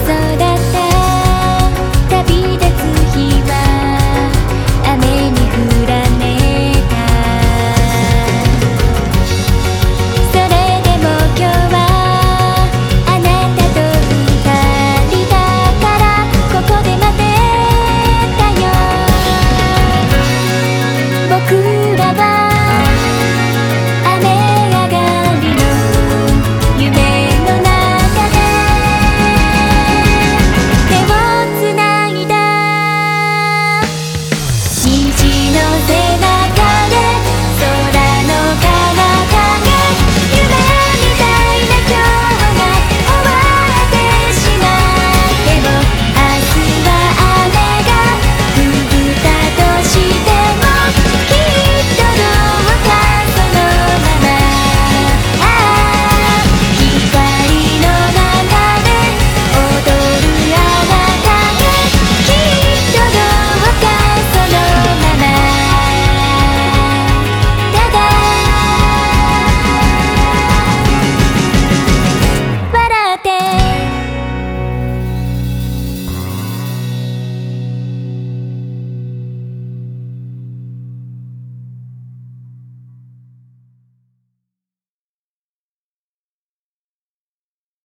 さだ